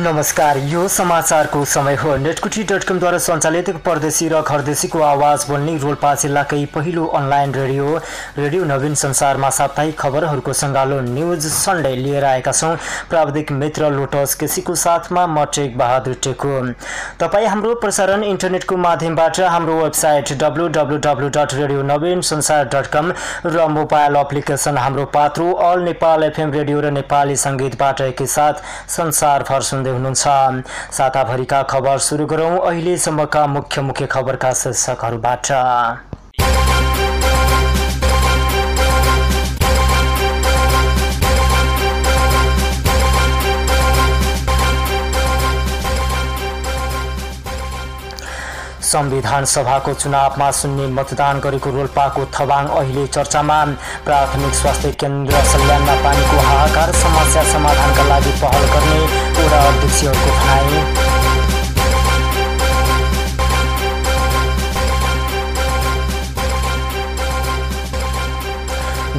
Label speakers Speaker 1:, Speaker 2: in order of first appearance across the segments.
Speaker 1: नमस्कार यो समाचारको समय हो। नेटकुटी डट कमद्वारा सञ्चालित परदेशी र घरदेशीको आवाज बोल्ने रोल्पा जिल्लाकै पहिलो अनलाइन रेडियो। रेडियो नवीन संसारमा साप्ताहिक खबरहरूको सङ्गालो न्युज सन्डे लिएर आएका छौँ। प्राविधिक मित्र लोटस केसीको साथमा म टेक बहादुर टेको। तपाईँ हाम्रो प्रसारण इन्टरनेटको माध्यमबाट हाम्रो वेबसाइट डब्लु डब्लु डब्लु र mobile application Hamro Patro all Nepal FM radio र नेपाली सङ्गीतबाट एकैसाथ संसारभर सुन्दै हुनुहुन्छ। साताभरिका खबर सुरु गरौँ। अहिलेसम्मका मुख्य मुख्य खबरका शीर्षकहरूबाट। संविधान सभाको चुनावमा सुन्ने मतदान गरेको रोल्पाको थबाङ अहिले चर्चामा। प्राथमिक स्वास्थ्य केन्द्र सल्यानमा पानीको हाहाकार समस्या समाधानका लागि पहल गर्ने वडा अध्यक्षहरूको भनाई।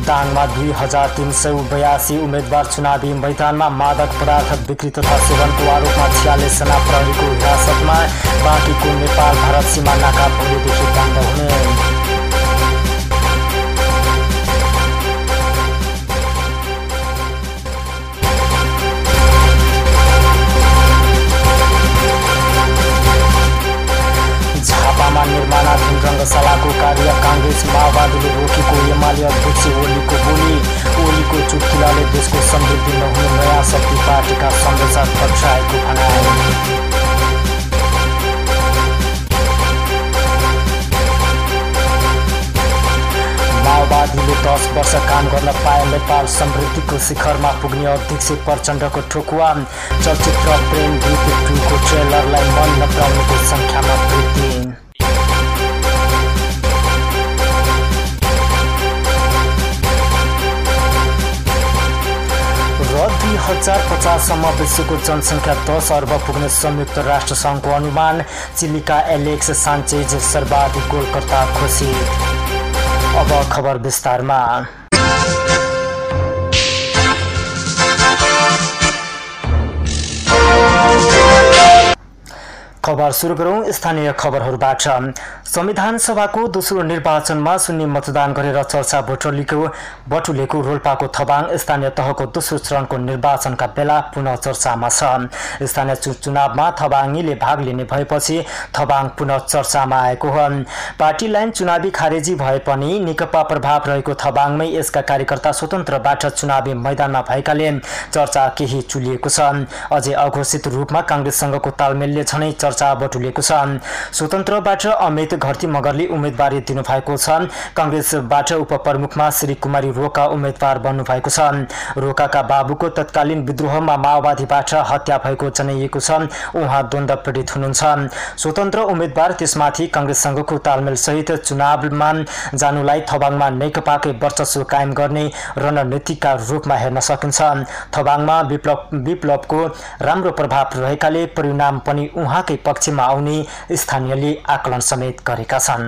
Speaker 1: दाङमा दुई हजार तिन सय बयासी उम्मेद्वार चुनावी मैदानमा मादक पदार्थ बिक्री तथा सेवनको आरोपमा छ्यालिसजना प्रहरीको हिरासतमा बाँकीको नेपाल भारत सीमा नाका भोलिदेखि बन्द हुने। रङ्गशालाको कार्य काङ्ग्रेस माओवादीले रोकेको एमाले अध्यक्ष ओलीको बोली ओलीको चुटकिलाले देशको समृद्धि नहुने नयाँ शक्ति पार्टीका संरक्षक पक्षाएको भनाए माओवादीले दस वर्ष काम गर्न पाए नेपाल समृद्धिको शिखरमा पुग्ने अध्यक्ष प्रचण्डको ठोकुवा चलचित्र प्रेम गीत टूको ट्रेलरलाई मन नपराउनेको सङ्ख्यामा वृद्धि दुई हजार पचाससम्म विश्वको जनसङ्ख्या दस अर्ब पुग्ने संयुक्त राष्ट्र सङ्घको अनुमान। चिलीका एलेक्स सान्चेज सर्वाधिक गोलकर्ता घोषित। अब खबर विस्तारमा। खबर सुरु गरौँ। स्थानीय खबरहरूबाट संविधान सभाको दोस्रो निर्वाचनमा सुन्ने मतदान गरेर चर्चा बटुलेको बटुलेको रोल्पाको थबाङ स्थानीय तहको दोस्रो चरणको निर्वाचनका बेला पुनः चर्चामा छ। स्थानीय चुनावमा थबाङीले भाग लिने भएपछि थबाङ पुनः चर्चामा आएको हो। पार्टी लाइन चुनावी खारेजी भए पनि नेकपा प्रभाव रहेको थबाङमै यसका कार्यकर्ता स्वतन्त्रबाट चुनावी मैदानमा भएकाले चर्चा केही चुलिएको छ। अझै अघोषित रूपमा काङ्ग्रेससँगको तालमेलले झनै चर्चा बटुलेको छ स्वतन्त्रबाट अमित घरती मगरले उम्मेदवारी दिनुभएको छ काङ्ग्रेसबाट उपप्रमुखमा श्री कुमारी रोका उम्मेद्वार बन्नुभएको छ रोकाका बाबुको तत्कालीन विद्रोहमा माओवादीबाट हत्या भएको जनाइएको छ उहाँ द्वन्द पीडित हुनुहुन्छ। स्वतन्त्र उम्मेद्वार त्यसमाथि तालमेल सहित चुनावमा जानुलाई थबाङमा नेकपाकै वर्चस्व कायम गर्ने रणनीतिका रूपमा हेर्न सकिन्छ। थबाङमा विप्लव विप्लवको राम्रो प्रभाव रहेकाले परिणाम पनि उहाँकै पक्षमा आउने स्थानीयले आकलन समेत गरेका छन्।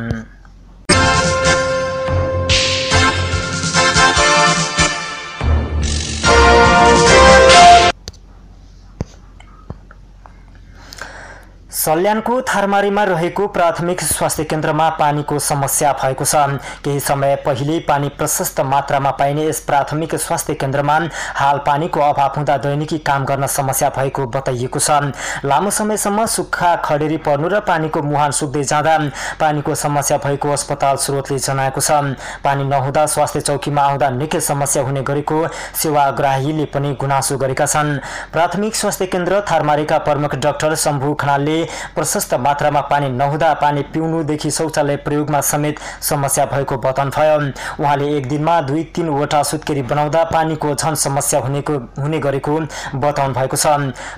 Speaker 1: सल्यानको थारमारीमा रहेको प्राथमिक स्वास्थ्य केन्द्रमा पानीको समस्या भएको छ। केही समय पहिले पानी प्रशस्त मात्रामा पाइने यस प्राथमिक स्वास्थ्य केन्द्रमा हाल पानीको अभाव हुँदा दैनिकी काम गर्न समस्या भएको बताइएको छ। लामो समयसम्म सुक्खा खडेरी पर्नु र पानीको मुहान सुक्दै जाँदा पानीको समस्या भएको अस्पताल स्रोतले जनाएको छ। पानी नहुँदा स्वास्थ्य चौकीमा आउँदा निकै समस्या हुने गरेको सेवाग्राहीले पनि गुनासो गरेका छन्। प्राथमिक स्वास्थ्य केन्द्र थारमारीका प्रमुख डाक्टर शम्भु खनालले प्रशस्त मात्रामा पानी नहुँदा पानी पिउनुदेखि शौचालय प्रयोगमा समेत समस्या भएको बताउनुभयो उहाँले एक दिनमा दुई तिनवटा सुत्केरी बनाउँदा पानीको झन समस्या हुनेको हुने गरेको बताउनु भएको छ।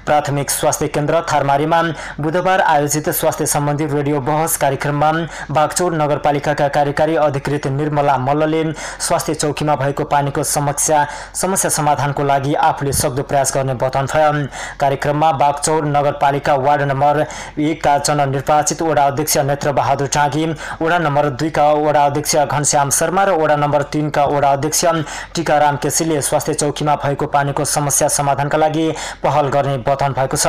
Speaker 1: प्राथमिक स्वास्थ्य केन्द्र थारमारीमा बुधबार आयोजित स्वास्थ्य सम्बन्धी रेडियो बहस कार्यक्रममा बागचौर नगरपालिकाका कार्यकारी अधिकृत निर्मला मल्लले स्वास्थ्य चौकीमा भएको पानीको समस्या समस्या समाधानको लागि आफूले सक्दो प्रयास गर्ने बताउनु भयो। कार्यक्रममा बागचौर नगरपालिका वार्ड नम्बर एकका जननिर्वाचित वडा अध्यक्ष नेत्र बहादुर टाँगी वडा नम्बर दुईका वडा अध्यक्ष घनश्याम शर्मा र वडा नम्बर तिनका वडा अध्यक्ष टिकाराम केसीले स्वास्थ्य चौकीमा भएको पानीको समस्या समाधानका लागि पहल गर्ने बताउनु भएको छ।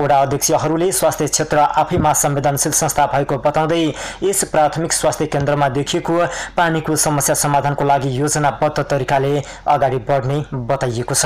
Speaker 1: वडा अध्यक्षहरूले स्वास्थ्य क्षेत्र आफैमा संवेदनशील संस्था भएको बताउँदै यस प्राथमिक स्वास्थ्य केन्द्रमा देखिएको पानीको समस्या समाधानको लागि योजनाबद्ध तरिकाले अगाडि बढ्ने बताइएको छ।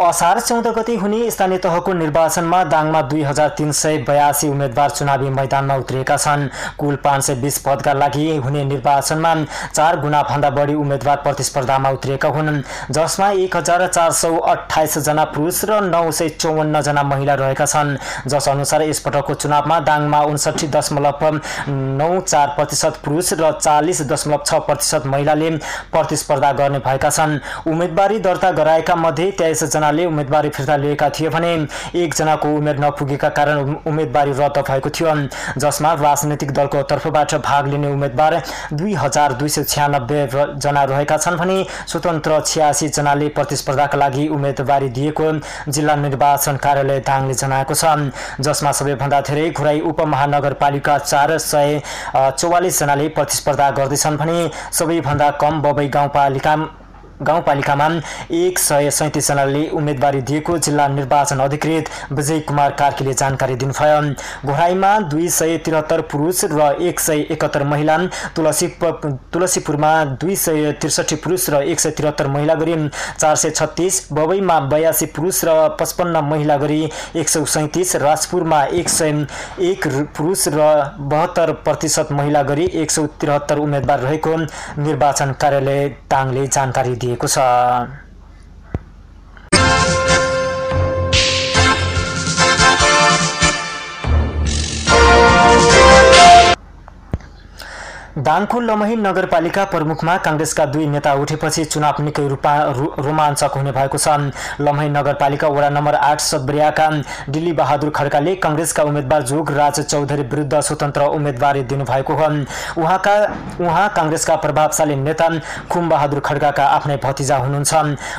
Speaker 1: असार चौध गते हुने स्थानीय तहको निर्वाचनमा दाङमा दुई हजार तिन सय बयासी उम्मेद्वार चुनावी मैदानमा उत्रिएका छन्। कुल पाँच सय बिस पदका लागि हुने निर्वाचनमा चार गुणाभन्दा बढी उम्मेद्वार प्रतिस्पर्धामा उत्रिएका हुन् जसमा एक हजार चार सौ अठाइसजना पुरुष र नौ सय चौवन्नजना महिला रहेका छन्। जस अनुसार यसपटकको चुनावमा दाङमा उन्सठी दशमलव नौ चार प्रतिशत पुरुष र चालिस दशमलव छ प्रतिशत महिलाले प्रतिस्पर्धा गर्ने भएका छन्। उम्मेदवारी दर्ता गराएका मध्ये तेइसजना जनाले उम्मेदवारी फिर्ता लिएका थिए भने एकजनाको उमेर नपुगेका कारण उम्मेदवारी रद्द भएको थियो। जसमा राजनैतिक दलको तर्फबाट भाग लिने उम्मेद्वार दुई हजार दुई सय छ्यानब्बे जना रहेका छन् भने स्वतन्त्र छ्यासी जनाले प्रतिस्पर्धाका लागि उम्मेदवारी दिएको जिल्ला निर्वाचन कार्यालय दाङले जनाएको छ। जसमा सबैभन्दा धेरै घुराई उपमहानगरपालिका चार सय चौवालिसजनाले प्रतिस्पर्धा गर्दैछन् भने सबैभन्दा कम बबई गाउँपालिका गाउँपालिकामा एक सय सैतिसजनाले उम्मेदवारी दिएको जिल्ला निर्वाचन अधिकृत विजय कुमार कार्कीले जानकारी दिनुभयो। घोराईमा दुई सय त्रिहत्तर पुरुष र एक सय एकहत्तर महिला तुलसी तुलसीपुरमा दुई सय त्रिसठी पुरुष र एक सय त्रिहत्तर महिला गरी चार सय छत्तिस बबईमा बयासी पुरुष र पचपन्न महिला गरी एक सय सैँतिस राजपुरमा एक सय एक पुरुष र बहत्तर प्रतिशत महिला गरी एक सय त्रिहत्तर उम्मेद्वार रहेको निर्वाचन कार्यालय ताङले जानकारी दिए दिएको छ दाङको लमही नगरपालिका प्रमुखमा काङ्ग्रेसका दुई नेता उठेपछि चुनाव निकै रूपा रोमाञ्चक हुने भएको छ लमही नगरपालिका वडा नम्बर आठ सतब्रियाका दिल्ली बहादुर खड्काले काङ्ग्रेसका उम्मेद्वार जोग राज चौधरी विरुद्ध स्वतन्त्र उम्मेदवारी दिनुभएको हो। उहाँका उहाँ काङ्ग्रेसका प्रभावशाली नेता खुमबहादुर खड्काका आफ्नै भतिजा हुनुहुन्छ।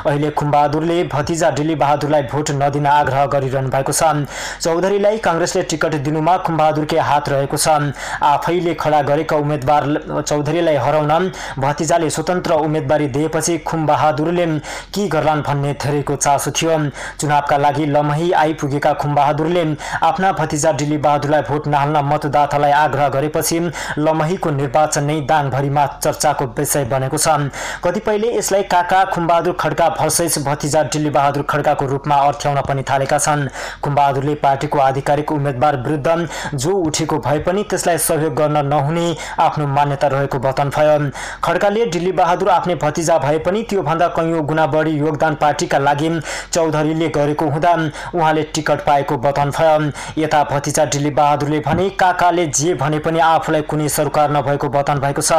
Speaker 1: अहिले खुमबहादुरले भतिजा दिल्ली बहादुरलाई भोट नदिन आग्रह गरिरहनु भएको छ। चौधरीलाई काङ्ग्रेसले टिकट दिनुमा खुमबहादुरकै हात रहेको छ। आफैले खडा गरेका उम्मेद्वार चौधरीलाई हराउन भतिजाले स्वतन्त्र उम्मेदवारी दिएपछि खुमबहादुरले के गर्लान् भन्ने धेरैको चासो थियो। चुनावका लागि लमही आइपुगेका खुमबहादुरले आफ्ना भतिजा डिली बहादुरलाई भोट नहाल्न मतदातालाई आग्रह गरेपछि लमहीको निर्वाचन नै दाङभरिमा चर्चाको विषय बनेको छ। कतिपयले यसलाई काका खुमबहादुर खड्का भर्सेस भतिजा डिल्ली बहादुर खड्काको रूपमा अर्थ्याउन पनि थालेका छन्। खुमबहादुरले पार्टीको आधिकारिक उम्मेद्वार विरुद्ध जो उठेको भए पनि त्यसलाई सहयोग गर्न नहुने आफ्नो मान्यता रहेको बताउनु भयो। खड्काले दिल्ली बहादुर आफ्नै भतिजा भए पनि त्योभन्दा कैयौँ गुणा बढी योगदान पार्टीका लागि चौधरीले गरेको हुँदा उहाँले टिकट पाएको बताउनु भयो। यता भतिजा दिल्ली बहादुरले भने काकाले जे भने पनि आफूलाई कुनै सरकार नभएको बताउनु भएको छ।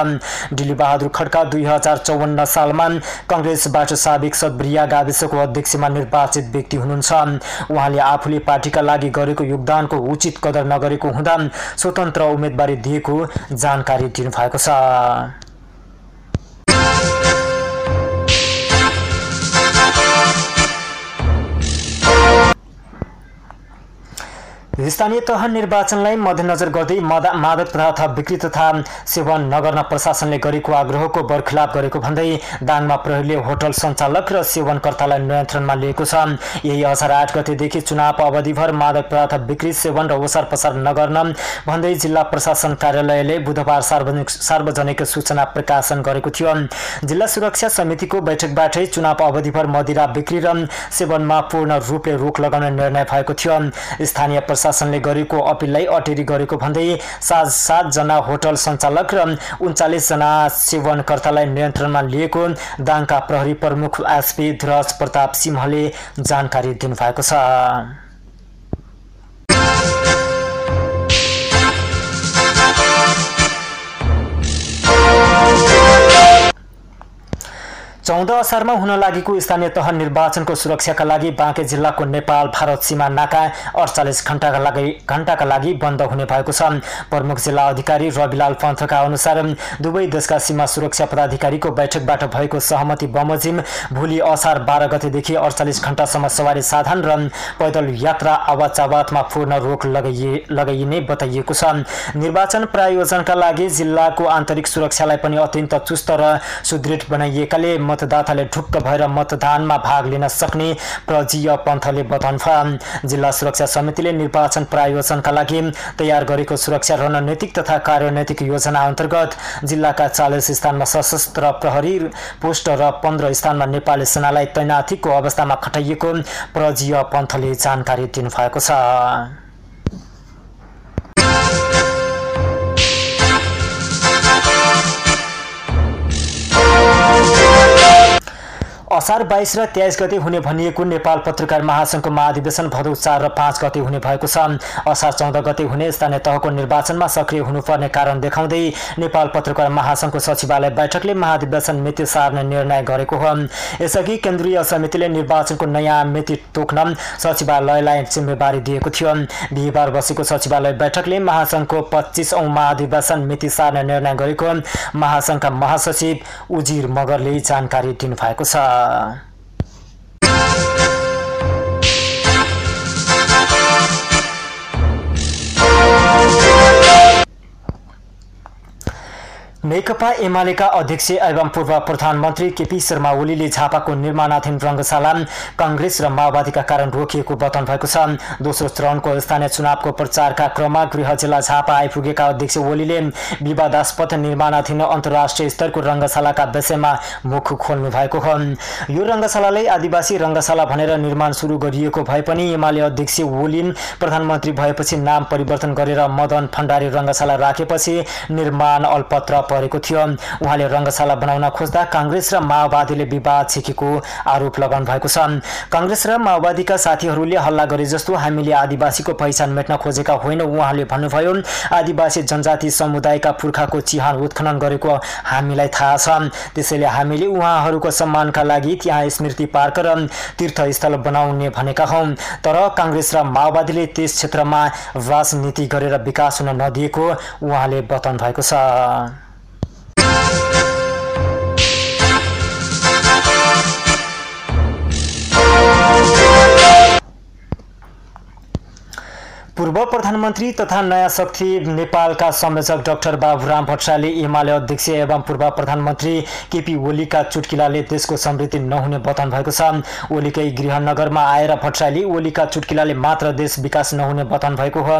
Speaker 1: दिल्ली बहादुर खड्का दुई हजार चौवन्न सालमा कङ्ग्रेसबाट साबिक सदब्रिया गाविसको अध्यक्षमा निर्वाचित व्यक्ति हुनुहुन्छ। उहाँले आफूले पार्टीका लागि गरेको योगदानको उचित कदर नगरेको हुँदा स्वतन्त्र उम्मेदवारी दिएको जानकारी दिनु भएको छ स्थानीय तह निर्वाचनलाई मध्यनजर गर्दै मादक पदार्थ बिक्री तथा सेवन नगर्न प्रशासनले गरेको आग्रहको बरखिलाप गरेको भन्दै दाङमा प्रहरीले होटल सञ्चालक र सेवनकर्तालाई नियन्त्रणमा लिएको छ। यही असार आठ गतेदेखि चुनाव अवधिभर मादक पदार्थ बिक्री सेवन र ओसार पसार नगर्न भन्दै जिल्ला प्रशासन कार्यालयले बुधबार सार्वजनिक सार्वजनिक सूचना प्रकाशन गरेको थियो। जिल्ला सुरक्षा समितिको बैठकबाटै चुनाव अवधिभर मदिरा बिक्री र सेवनमा पूर्ण रूपले रोक लगाउने निर्णय भएको थियो। स्थानीय प्रशासनले गरेको अपिललाई अटेरी गरेको भन्दै सात सातजना होटल सञ्चालक र उन्चालिसजना सेवनकर्तालाई नियन्त्रणमा लिएको दाङका प्रहरी प्रमुख एसपी ध्वज प्रताप सिंहले जानकारी दिनुभएको छ। चौध असारमा हुन लागेको स्थानीय तह निर्वाचनको सुरक्षाका लागि बाँके जिल्लाको नेपाल भारत सीमा नाका अडचालिस घण्टाका लागि घण्टाका लागि बन्द हुने भएको छ। प्रमुख जिल्ला अधिकारी रविलाल पन्थका अनुसार दुवै देशका सीमा सुरक्षा पदाधिकारीको बैठकबाट भएको सहमति बमोजिम भोलि असार बाह्र गतेदेखि अडचालिस घण्टासम्म सवारी साधन र पैदल यात्रा आवाज आवाजमा पूर्ण रोक लगाइए लगाइने बताइएको छ। निर्वाचन प्रायोजनका लागि जिल्लाको आन्तरिक सुरक्षालाई पनि अत्यन्त चुस्त र सुदृढ बनाइएकाले मतदाताले ढुक्क भएर मतदानमा भाग लिन सक्ने प्रजीय पन्थले बताउनु जिल्ला सुरक्षा समितिले निर्वाचन प्रायोजनका लागि तयार गरेको सुरक्षा रणनीतिक तथा कार्यनैतिक योजना अन्तर्गत जिल्लाका चालिस स्थानमा सशस्त्र प्रहरी पोस्ट र पन्ध्र स्थानमा नेपाली सेनालाई तैनाथीको अवस्थामा खटाइएको प्रजीय पन्थले जानकारी दिनुभएको छ। असार बाइस र तेइस गते हुने भनिएको नेपाल पत्रकार महासङ्घको महाधिवेशन भदौ चार र पाँच गते हुने भएको छ। असार चौध गते हुने स्थानीय तहको निर्वाचनमा सक्रिय हुनुपर्ने कारण देखाउँदै नेपाल पत्रकार महासङ्घको सचिवालय बैठकले महाधिवेशन मिति सार्ने निर्णय गरेको हो। यसअघि केन्द्रीय समितिले निर्वाचनको नयाँ मिति तोक्न सचिवालयलाई जिम्मेवारी दिएको थियो। बिहिबार बसेको सचिवालय बैठकले महासङ्घको पच्चिसौँ महाधिवेशन मिति सार्ने निर्णय गरेको महासङ्घका महासचिव उजिर मगरले जानकारी दिनुभएको छ। uh, नेकपा एमालेका अध्यक्ष एवं पूर्व प्रधानमन्त्री केपी शर्मा ओलीले झापाको निर्माणाधीन रङ्गशाला कङ्ग्रेस र माओवादीका कारण रोकिएको बताउनु भएको छ। दोस्रो चरणको स्थानीय चुनावको प्रचारका क्रममा गृह जिल्ला झापा आइपुगेका अध्यक्ष ओलीले विवादास्पद निर्माणाधीन अन्तर्राष्ट्रिय स्तरको रङ्गशालाका विषयमा मुख खोल्नु भएको हो। यो रङ्गशालालाई आदिवासी रङ्गशाला भनेर निर्माण सुरु गरिएको भए पनि एमाले अध्यक्ष ओलिन प्रधानमन्त्री भएपछि नाम परिवर्तन गरेर मदन भण्डारी रङ्गशाला राखेपछि निर्माण अल्पत्र परेको थियो। उहाँले रङ्गशाला बनाउन खोज्दा काङ्ग्रेस र माओवादीले विवाद छेकेको आरोप लगाउनु भएको छ। काङ्ग्रेस र माओवादीका साथीहरूले हल्ला गरे जस्तो हामीले आदिवासीको पहिचान मेट्न खोजेका होइन उहाँले भन्नुभयो। आदिवासी जनजाति समुदायका पुर्खाको चिहान उत्खनन गरेको हामीलाई थाहा छ। त्यसैले हामीले उहाँहरूको सम्मानका लागि त्यहाँ स्मृति पार्क र तीर्थस्थल बनाउने भनेका हौँ। तर काङ्ग्रेस र माओवादीले त्यस क्षेत्रमा राजनीति गरेर विकास हुन नदिएको उहाँले बताउनु भएको छ। पूर्व प्रधानमन्त्री तथा नयाँ शक्ति नेपालका संयोजक डाक्टर बाबुराम भट्टराईले एमाले अध्यक्ष एवं पूर्व प्रधानमन्त्री केपी ओलीका चुटकिलाले देशको समृद्धि नहुने बताउनु भएको छ। ओलीकै गृहनगरमा आएर भट्टराईले ओलीका चुटकिलाले मात्र देश विकास नहुने बताउनु भएको हो।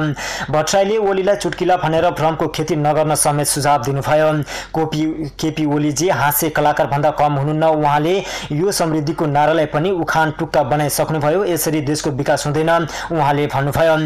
Speaker 1: भट्टराईले ओलीलाई चुटकिला भनेर भ्रमको खेती नगर्न समेत सुझाव दिनुभयो। कोपी केपी ओलीजी हाँस्य कलाकार भन्दा कम हुनुहुन्न। उहाँले यो समृद्धिको नारालाई पनि उखान टुक्का बनाइसक्नुभयो। यसरी देशको विकास हुँदैन। उहाँले भन्नुभयो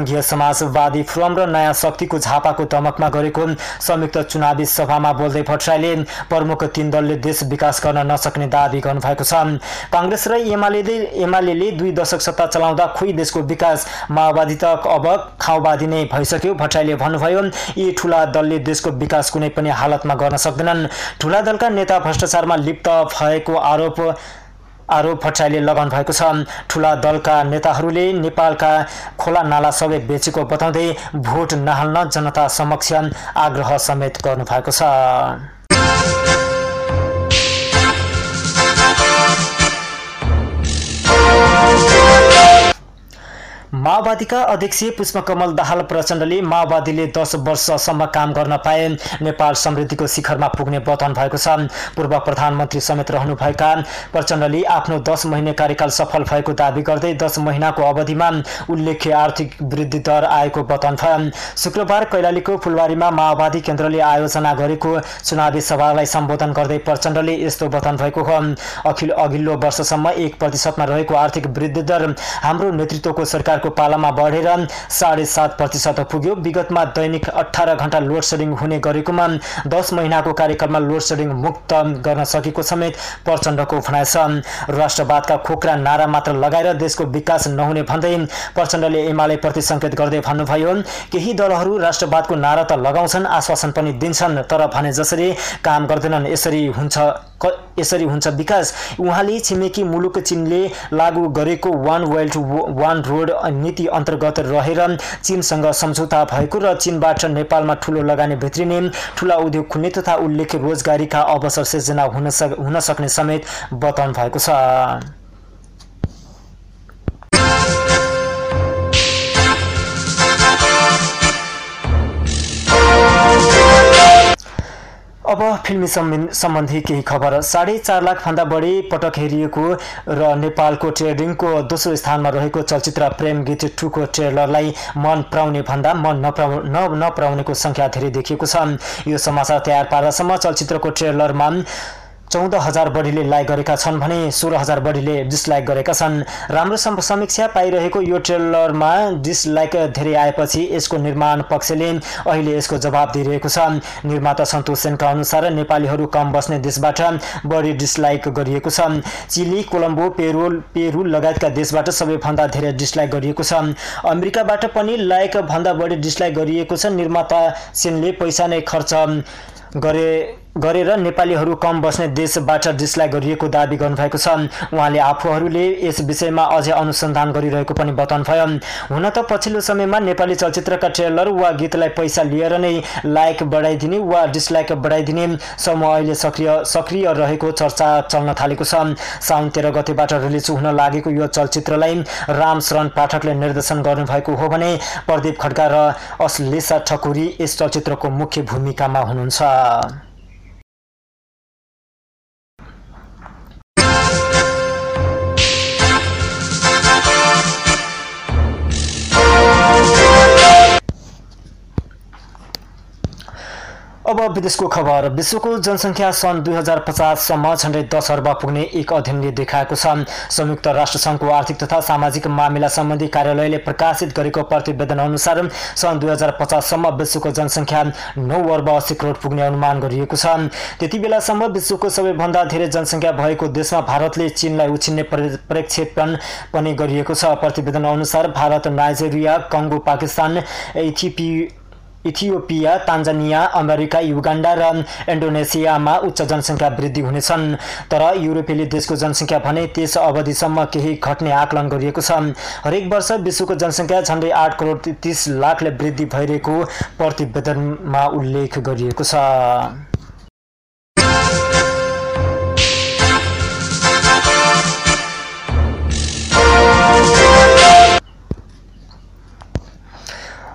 Speaker 1: संघीय समाजवादी फोरम र नयाँ शक्तिको झापाको दमकमा गरेको संयुक्त चुनावी सभामा बोल्दै भट्टराईले प्रमुख तीन दलले देश विकास गर्न नसक्ने दावी गर्नुभएको छ। काङ्ग्रेस र एमाले एमाले दुई दशक सत्ता चलाउँदा खोइ देशको विकास माओवादी त अब खाउवादी नै भइसक्यो। भट्टराईले भन्नुभयो यी ठुला दलले देशको विकास कुनै पनि हालतमा गर्न सक्दैनन्। ठुला दलका नेता भ्रष्टाचारमा लिप्त भएको आरोप आरोप भट्टराईले लगाउनु भएको छ। ठुला दलका नेताहरूले नेपालका खोला नाला सबै बेचेको बताउँदै भोट नहाल्न जनता समक्ष आग्रह समेत गर्नुभएको छ। माओवादीका अध्यक्ष पुष्पकमल दाहाल प्रचण्डले माओवादीले दस वर्षसम्म काम गर्न पाए। नेपाल समृद्धिको शिखरमा पुग्ने बताउनु भएको छ। पूर्व प्रधानमन्त्री समेत रहनुभएका प्रचण्डले आफ्नो दस महिने कार्यकाल सफल भएको दावी गर्दै दस महिनाको अवधिमा उल्लेख्य आर्थिक वृद्धि दर आएको बताउनु भयो। शुक्रबार कैलालीको फुलबारीमा माओवादी केन्द्रले आयोजना गरेको चुनावी सभालाई सम्बोधन गर्दै प्रचण्डले यस्तो बताउनु भएको हो। अखिल अघिल्लो वर्षसम्म एक प्रतिशतमा रहेको आर्थिक वृद्धि दर हाम्रो नेतृत्वको सरकार सरकारको पालामा बढेर साढे सात प्रतिशत पुग्यो। विगतमा दैनिक अठार घण्टा लोड सेडिङ हुने गरेकोमा दस महिनाको कार्यकालमा लोड सेडिङ मुक्त गर्न सकेको समेत प्रचण्डको भनाइ छ। राष्ट्रवादका खोक्रा नारा मात्र लगाएर देशको विकास नहुने भन्दै प्रचण्डले एमाले प्रति सङ्केत गर्दै भन्नुभयो केही दलहरू राष्ट्रवादको नारा त लगाउँछन् आश्वासन पनि दिन्छन् तर भने जसरी काम गर्दैनन् यसरी हुन्छ। यसरी हुन्छ विकास उहाँले छिमेकी मुलुक चिनले लागू गरेको वान वेल्ट वान रोड नीति अन्तर्गत रहेर चिनसँग सम्झौता भएको र चिनबाट नेपालमा ठुलो लगानी भित्रिने ठुला उद्योग खुल्ने तथा उल्लेख्य रोजगारीका अवसर सिर्जना हुन सक्ने समेत बताउनु भएको छ। अब फिल्मी सम्बन्धी केही खबर। साढे चार लाखभन्दा बढी पटक हेरिएको र नेपालको ट्रेडिङको दोस्रो स्थानमा रहेको चलचित्र प्रेम गीत टूको ट्रेलरलाई मन पराउने भन्दा मन नपराउ नपराउनेको सङ्ख्या धेरै देखिएको छ। यो समाचार तयार पार्दासम्म चलचित्रको ट्रेलरमा चौध हजार बढीले लाइक गरेका छन् भने सोह्र हजार बढीले डिसलाइक गरेका छन्। राम्रो समीक्षा पाइरहेको यो ट्रेलरमा डिसलाइक धेरै आएपछि यसको निर्माण पक्षले अहिले यसको जवाब दिइरहेको छ। निर्माता सन्तोष सेनका अनुसार नेपालीहरू कम बस्ने देशबाट बढी डिसलाइक गरिएको छ। चिली कोलम्बो पेरू पेरू लगायतका देशबाट सबैभन्दा धेरै डिसलाइक गरिएको छ। अमेरिकाबाट पनि लाइक भन्दा बढी डिसलाइक गरिएको छ। निर्माता सेनले पैसा नै खर्च गरे गरेर नेपालीहरू कम बस्ने देशबाट डिसलाइक गरिएको दावी गर्नुभएको छ। उहाँले आफूहरूले यस विषयमा अझै अनुसन्धान गरिरहेको पनि बताउनु भयो हुन त पछिल्लो समयमा नेपाली चलचित्रका ट्रेलर वा गीतलाई पैसा लिएर नै लाइक बढाइदिने वा डिसलाइक बढाइदिने समूह अहिले सक्रिय सक्रिय रहेको चर्चा चल्न थालेको छ। साउन तेह्र गतेबाट रिलिज हुन लागेको यो चलचित्रलाई राम शरण पाठकले निर्देशन गर्नुभएको हो भने प्रदीप खड्का र अश्लेषा ठकुरी यस चलचित्रको मुख्य भूमिकामा हुनुहुन्छ। अब विदेशको खबर। विश्वको जनसङ्ख्या सन् दुई हजार पचाससम्म झन्डै दस अर्ब पुग्ने एक अध्ययनले देखाएको छ। संयुक्त राष्ट्रसङ्घको आर्थिक तथा सामाजिक मामिला सम्बन्धी कार्यालयले प्रकाशित गरेको प्रतिवेदन अनुसार सन् दुई हजार पचाससम्म विश्वको जनसङ्ख्या नौ अर्ब अस्सी करोड पुग्ने अनुमान गरिएको छ। त्यति बेलासम्म विश्वको सबैभन्दा धेरै जनसङ्ख्या भएको देशमा भारतले चीनलाई उछिन्ने प्रक्षेपण पनि गरिएको छ। प्रतिवेदन अनुसार भारत नाइजेरिया कङ्गो पाकिस्तान इथिपी इथियोपिया तान्जानिया अमेरिका युगान्डा र इन्डोनेसियामा उच्च जनसङ्ख्या वृद्धि हुनेछन्। तर युरोपेली देशको जनसङ्ख्या भने त्यस अवधिसम्म केही घट्ने आकलन गरिएको छ। हरेक वर्ष विश्वको जनसङ्ख्या झन्डै आठ करोड तिस लाखले वृद्धि भइरहेको प्रतिवेदनमा उल्लेख गरिएको छ।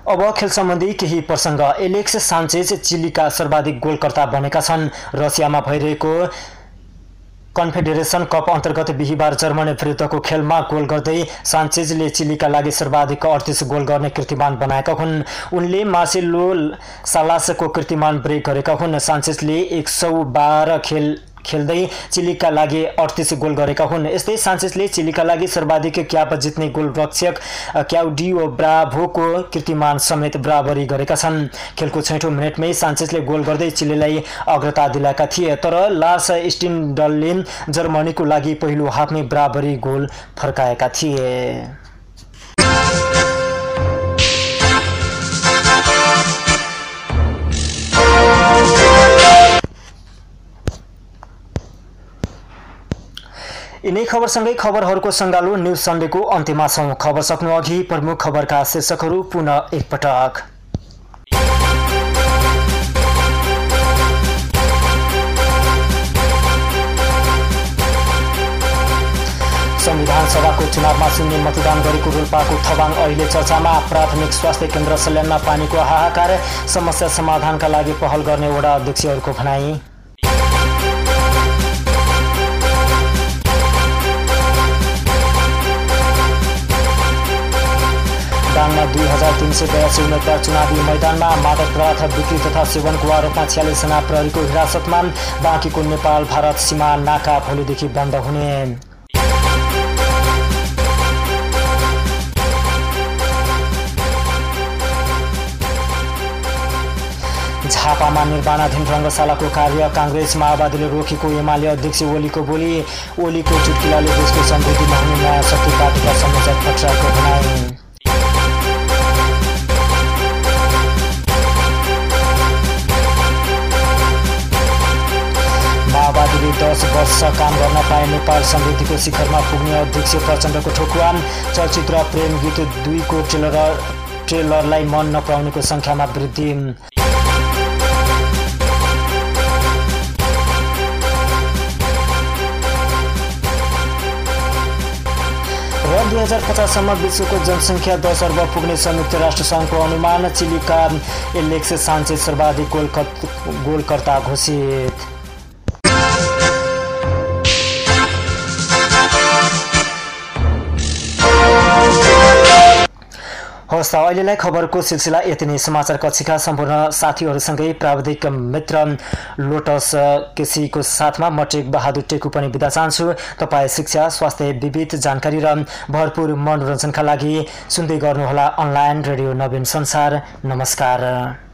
Speaker 1: अब खेल सम्बन्धी केही प्रसङ्ग। एलेक्स सान्चेज चिलीका सर्वाधिक गोलकर्ता बनेका छन्। रसियामा भइरहेको कन्फेडरेसन कप अन्तर्गत बिहिबार जर्मनी विरुद्धको खेलमा गोल गर्दै सान्चेजले चिलीका लागि सर्वाधिक अडतिस गोल गर्ने कृतिमान बनाएका हुन्। उनले मार्सेलो सालासको कृतिमान ब्रेक गरेका हुन्। सान्चेजले एक सौ बाह्र खेल खेल्दै चिलीका लागि अडतिस गोल गरेका हुन्। यस्तै सान्चेसले चिलीका लागि सर्वाधिक क्याप जित्ने गोल रक्षक क्याउडियो ब्राभोको कीर्तिमान समेत बराबरी गरेका छन्। खेलको छैठौँ मिनटमै सान्चेसले गोल गर्दै चिलीलाई अग्रता दिलाएका थिए तर लास स्टिन्डलले जर्मनीको लागि पहिलो हाफमै बराबरी गोल फर्काएका थिए। यिनै खबरसँगै खबरहरूको सङ्गालो न्युज सन्डेको अन्त्यमा छौँ। खबर सक्नु अघि प्रमुख खबरका शीर्षकहरू पुनः एकपटक। संविधान सभाको चुनावमा शून्य मतदान गरेको रोल्पाको थबाङ अहिले चर्चामा। प्राथमिक स्वास्थ्य केन्द्र सल्यानमा पानीको हाहाकार। समस्या समाधानका लागि पहल गर्ने वडा अध्यक्षहरूको भनाई। दाङमा दुई हजार तिन सय बयासी उम्मेद्वार चुनावी मैदानमा मादक पदार्थ बिक्री तथा सेवनको आरोपमा छ्यालिसजना प्रहरीको हिरासतमा बाँकीको नेपाल भारत सीमा नाका भोलिदेखि बन्द हुने। झापामा निर्माणाधीन रङ्गशालाको कार्य काङ्ग्रेस माओवादीले रोकेको एमाले अध्यक्ष ओलीको बोली। ओलीको चुटकिलाले देशको समृद्धिमा हुने नयाँ शक्ति पार्टीका संयोजक भट्टराईको भनाई। दस वर्ष काम गर्न पाए नेपाल समृद्धिको शिखरमा पुग्ने अध्यक्ष प्रचण्डको ठोकुवा चलचित्र प्रेम गीत दुईको ट्रेलर ट्रेलरलाई मन नपराउनेको सङ्ख्यामा वृद्धि। र दुई हजार पचाससम्म विश्वको जनसङ्ख्या दस अर्ब पुग्ने संयुक्त राष्ट्रसङ्घको अनुमान चिलीका एलेक्स सान्चेज सर्वाधिक गोलकर्ता घोषित। हवस् अहिलेलाई खबरको सिलसिला यति नै। समाचार कक्षीका सम्पूर्ण साथीहरूसँगै प्राविधिक मित्र लोटस केसीको साथमा म टेक बहादुर टेकु पनि बिदा चाहन्छु। तपाईँ शिक्षा स्वास्थ्य विविध जानकारी र भरपुर मनोरञ्जनका लागि सुन्दै गर्नुहोला अनलाइन रेडियो नवीन संसार। नमस्कार।